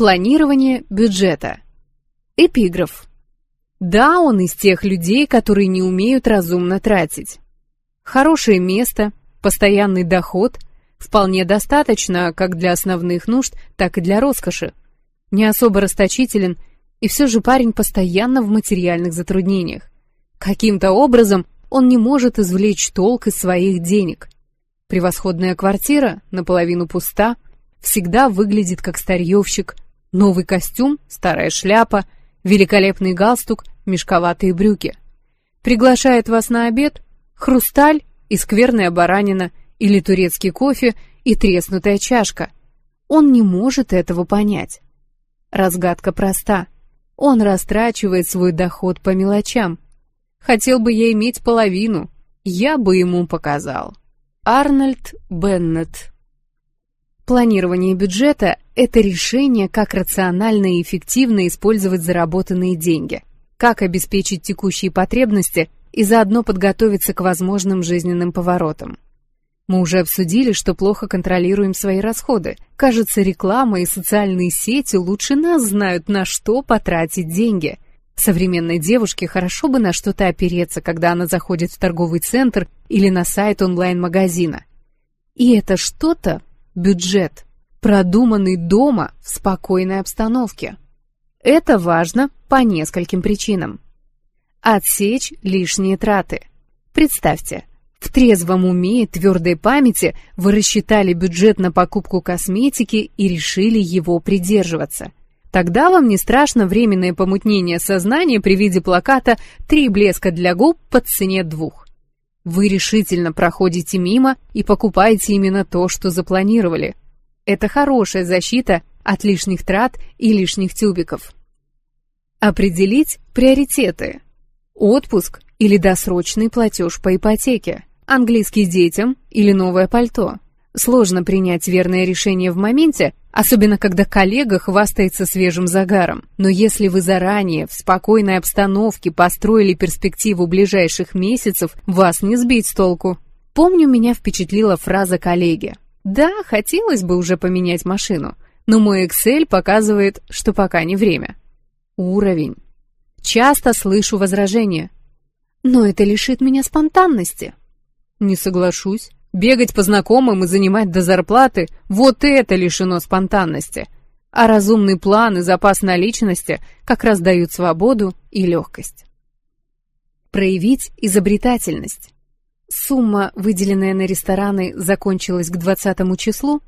Планирование бюджета. Эпиграф. Да, он из тех людей, которые не умеют разумно тратить. Хорошее место, постоянный доход вполне достаточно как для основных нужд, так и для роскоши. Не особо расточителен, и все же парень постоянно в материальных затруднениях. Каким-то образом он не может извлечь толк из своих денег. Превосходная квартира, наполовину пуста, всегда выглядит как старьевщик, новый костюм, старая шляпа, великолепный галстук, мешковатые брюки. Приглашает вас на обед, хрусталь и скверная баранина, или турецкий кофе и треснутая чашка. Он не может этого понять. Разгадка проста. Он растрачивает свой доход по мелочам. Хотел бы я иметь половину, я бы ему показал. Арнольд Беннет Планирование бюджета – это решение, как рационально и эффективно использовать заработанные деньги, как обеспечить текущие потребности и заодно подготовиться к возможным жизненным поворотам. Мы уже обсудили, что плохо контролируем свои расходы. Кажется, реклама и социальные сети лучше нас знают, на что потратить деньги – Современной девушке хорошо бы на что-то опереться, когда она заходит в торговый центр или на сайт онлайн-магазина. И это что-то – бюджет, продуманный дома в спокойной обстановке. Это важно по нескольким причинам. Отсечь лишние траты. Представьте, в трезвом уме и твердой памяти вы рассчитали бюджет на покупку косметики и решили его придерживаться – Тогда вам не страшно временное помутнение сознания при виде плаката «Три блеска для губ по цене двух». Вы решительно проходите мимо и покупаете именно то, что запланировали. Это хорошая защита от лишних трат и лишних тюбиков. Определить приоритеты. Отпуск или досрочный платеж по ипотеке. Английский детям или новое пальто. Сложно принять верное решение в моменте, особенно когда коллега хвастается свежим загаром. Но если вы заранее в спокойной обстановке построили перспективу ближайших месяцев, вас не сбить с толку. Помню, меня впечатлила фраза коллеги. «Да, хотелось бы уже поменять машину, но мой Excel показывает, что пока не время». Уровень. Часто слышу возражения. «Но это лишит меня спонтанности». Не соглашусь. Бегать по знакомым и занимать до зарплаты – вот это лишено спонтанности. А разумный план и запас наличности как раз дают свободу и легкость. Проявить изобретательность. Сумма, выделенная на рестораны, закончилась к 20 числу?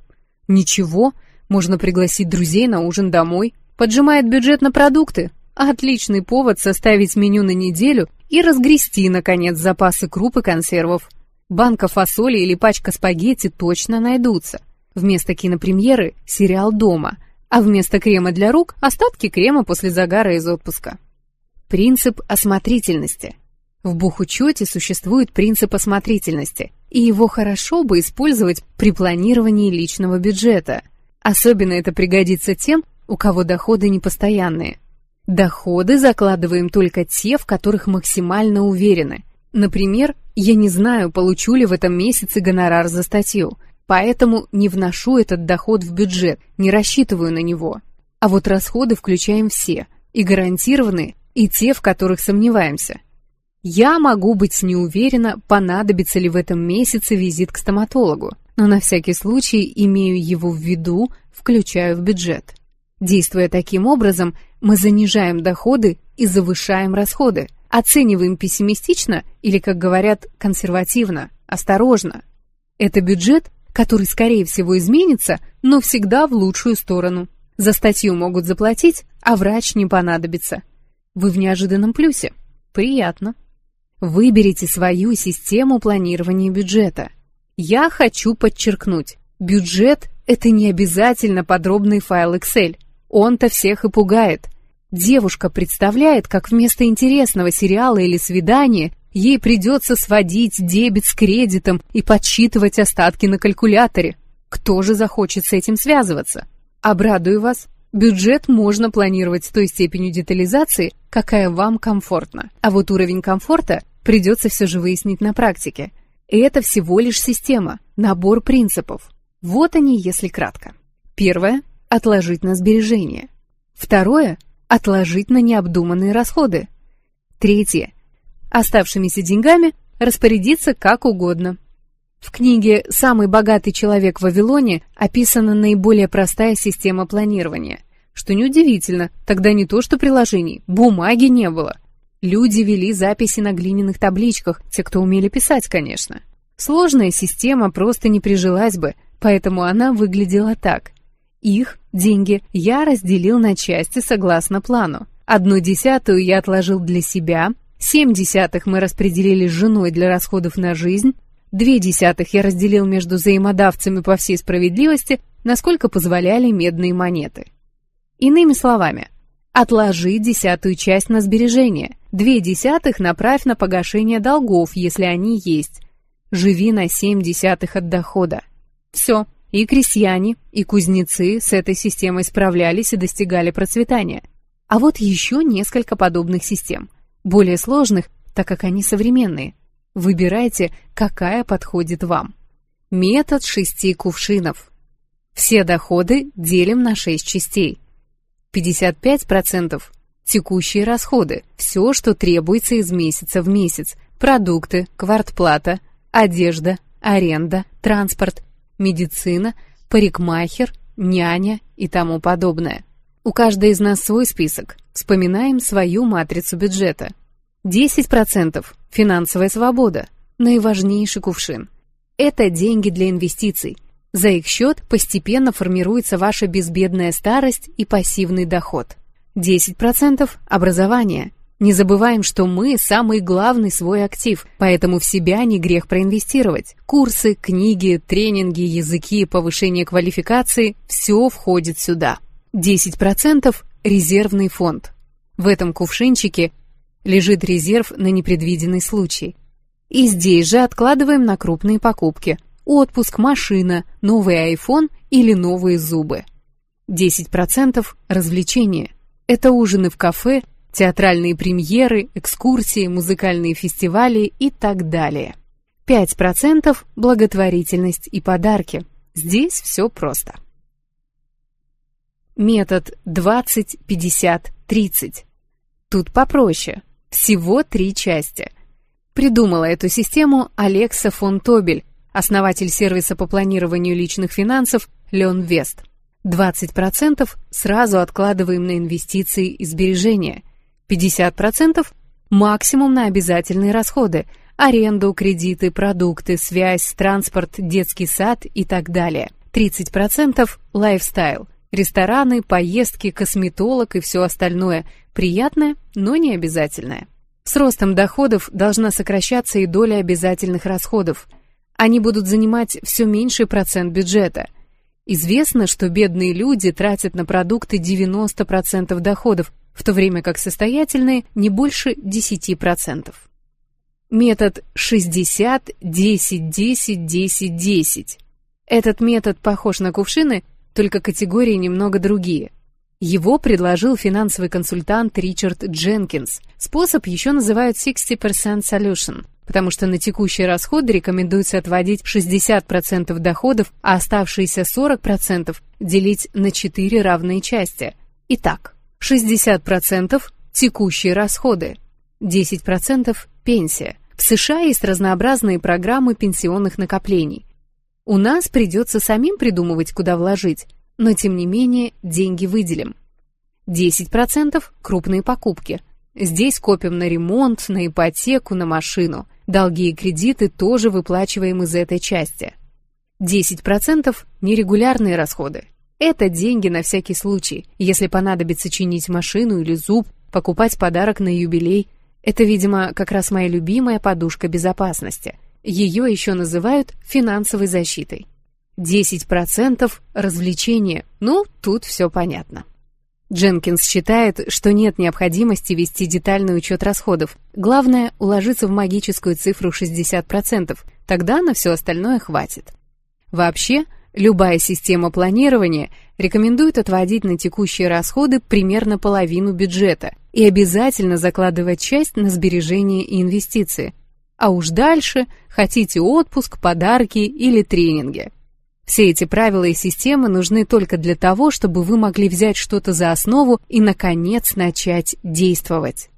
Ничего, можно пригласить друзей на ужин домой. Поджимает бюджет на продукты. Отличный повод составить меню на неделю и разгрести, наконец, запасы круп и консервов – Банка фасоли или пачка спагетти точно найдутся. Вместо кинопремьеры – сериал «Дома», а вместо крема для рук – остатки крема после загара из отпуска. Принцип осмотрительности. В бухучете существует принцип осмотрительности, и его хорошо бы использовать при планировании личного бюджета. Особенно это пригодится тем, у кого доходы непостоянные. Доходы закладываем только те, в которых максимально уверены – Например, я не знаю, получу ли в этом месяце гонорар за статью, поэтому не вношу этот доход в бюджет, не рассчитываю на него. А вот расходы включаем все, и гарантированные, и те, в которых сомневаемся. Я могу быть не уверена, понадобится ли в этом месяце визит к стоматологу, но на всякий случай имею его в виду, включаю в бюджет. Действуя таким образом, мы занижаем доходы и завышаем расходы – Оцениваем пессимистично или, как говорят, консервативно, осторожно. Это бюджет, который, скорее всего, изменится, но всегда в лучшую сторону. За статью могут заплатить, а врач не понадобится. Вы в неожиданном плюсе. Приятно. Выберите свою систему планирования бюджета. Я хочу подчеркнуть, бюджет – это не обязательно подробный файл Excel. Он-то всех и пугает. Девушка представляет, как вместо интересного сериала или свидания ей придется сводить дебет с кредитом и подсчитывать остатки на калькуляторе. Кто же захочет с этим связываться? Обрадую вас, бюджет можно планировать с той степенью детализации, какая вам комфортна. А вот уровень комфорта придется все же выяснить на практике. И это всего лишь система, набор принципов. Вот они, если кратко. Первое отложить на сбережения. Второе – отложить на необдуманные расходы. Третье – оставшимися деньгами распорядиться как угодно. В книге «Самый богатый человек в Вавилоне» описана наиболее простая система планирования. Что неудивительно, тогда не то что приложений, бумаги не было. Люди вели записи на глиняных табличках, те, кто умели писать, конечно. Сложная система просто не прижилась бы, поэтому она выглядела так. Их, деньги, я разделил на части согласно плану. Одну десятую я отложил для себя, семь десятых мы распределили с женой для расходов на жизнь, две десятых я разделил между взаимодавцами по всей справедливости, насколько позволяли медные монеты. Иными словами, отложи десятую часть на сбережения, две десятых направь на погашение долгов, если они есть, живи на семь десятых от дохода. Все, и крестьяне, и кузнецы с этой системой справлялись и достигали процветания. А вот еще несколько подобных систем, более сложных, так как они современные. Выбирайте, какая подходит вам. Метод шести кувшинов. Все доходы делим на шесть частей. 55% текущие расходы, все, что требуется из месяца в месяц, продукты, квартплата, одежда, аренда, транспорт, медицина, парикмахер, няня и тому подобное. У каждой из нас свой список. Вспоминаем свою матрицу бюджета. 10% – финансовая свобода, наиважнейший кувшин. Это деньги для инвестиций. За их счет постепенно формируется ваша безбедная старость и пассивный доход. 10% – образование – не забываем, что мы – самый главный свой актив, поэтому в себя не грех проинвестировать. Курсы, книги, тренинги, языки, повышение квалификации – все входит сюда. 10% – резервный фонд. В этом кувшинчике лежит резерв на непредвиденный случай. И здесь же откладываем на крупные покупки. Отпуск, машина, новый iPhone или новые зубы. 10% – развлечения. Это ужины в кафе театральные премьеры, экскурсии, музыкальные фестивали и так далее. 5% – благотворительность и подарки. Здесь все просто. Метод 20-50-30. Тут попроще. Всего три части. Придумала эту систему Алекса фон Тобель, основатель сервиса по планированию личных финансов Леон Вест. 20% сразу откладываем на инвестиции и сбережения – 50% максимум на обязательные расходы, аренду, кредиты, продукты, связь, транспорт, детский сад и так далее. 30% лайфстайл, рестораны, поездки, косметолог и все остальное. Приятное, но не обязательное. С ростом доходов должна сокращаться и доля обязательных расходов. Они будут занимать все меньший процент бюджета. Известно, что бедные люди тратят на продукты 90% доходов, в то время как состоятельные не больше 10%. Метод 60-10-10-10-10. Этот метод похож на кувшины, только категории немного другие. Его предложил финансовый консультант Ричард Дженкинс. Способ еще называют 60% solution, потому что на текущие расходы рекомендуется отводить 60% доходов, а оставшиеся 40% делить на 4 равные части. Итак, 60% текущие расходы, 10% пенсия. В США есть разнообразные программы пенсионных накоплений. У нас придется самим придумывать, куда вложить, но тем не менее деньги выделим. 10% крупные покупки. Здесь копим на ремонт, на ипотеку, на машину. Долги и кредиты тоже выплачиваем из этой части. 10% нерегулярные расходы. Это деньги на всякий случай, если понадобится чинить машину или зуб, покупать подарок на юбилей. Это, видимо, как раз моя любимая подушка безопасности. Ее еще называют финансовой защитой. 10% развлечения. Ну, тут все понятно. Дженкинс считает, что нет необходимости вести детальный учет расходов. Главное – уложиться в магическую цифру 60%, тогда на все остальное хватит. Вообще, Любая система планирования рекомендует отводить на текущие расходы примерно половину бюджета и обязательно закладывать часть на сбережения и инвестиции. А уж дальше хотите отпуск, подарки или тренинги. Все эти правила и системы нужны только для того, чтобы вы могли взять что-то за основу и, наконец, начать действовать.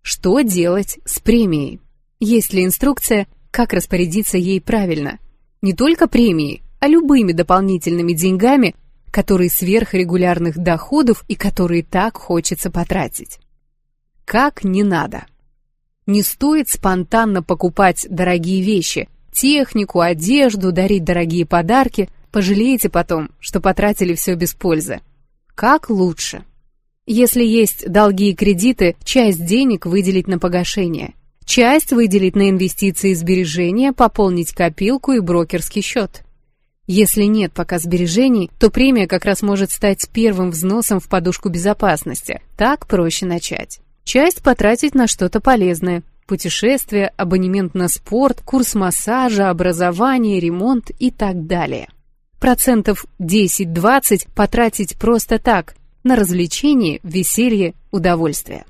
Что делать с премией? Есть ли инструкция, как распорядиться ей правильно? Не только премией, а любыми дополнительными деньгами, которые сверх регулярных доходов и которые так хочется потратить. Как не надо. Не стоит спонтанно покупать дорогие вещи, технику, одежду, дарить дорогие подарки. Пожалеете потом, что потратили все без пользы. Как лучше? Если есть долги и кредиты, часть денег выделить на погашение. Часть выделить на инвестиции и сбережения, пополнить копилку и брокерский счет. Если нет пока сбережений, то премия как раз может стать первым взносом в подушку безопасности. Так проще начать. Часть потратить на что-то полезное. Путешествие, абонемент на спорт, курс массажа, образование, ремонт и так далее. Процентов 10-20 потратить просто так, на развлечение, веселье, удовольствие.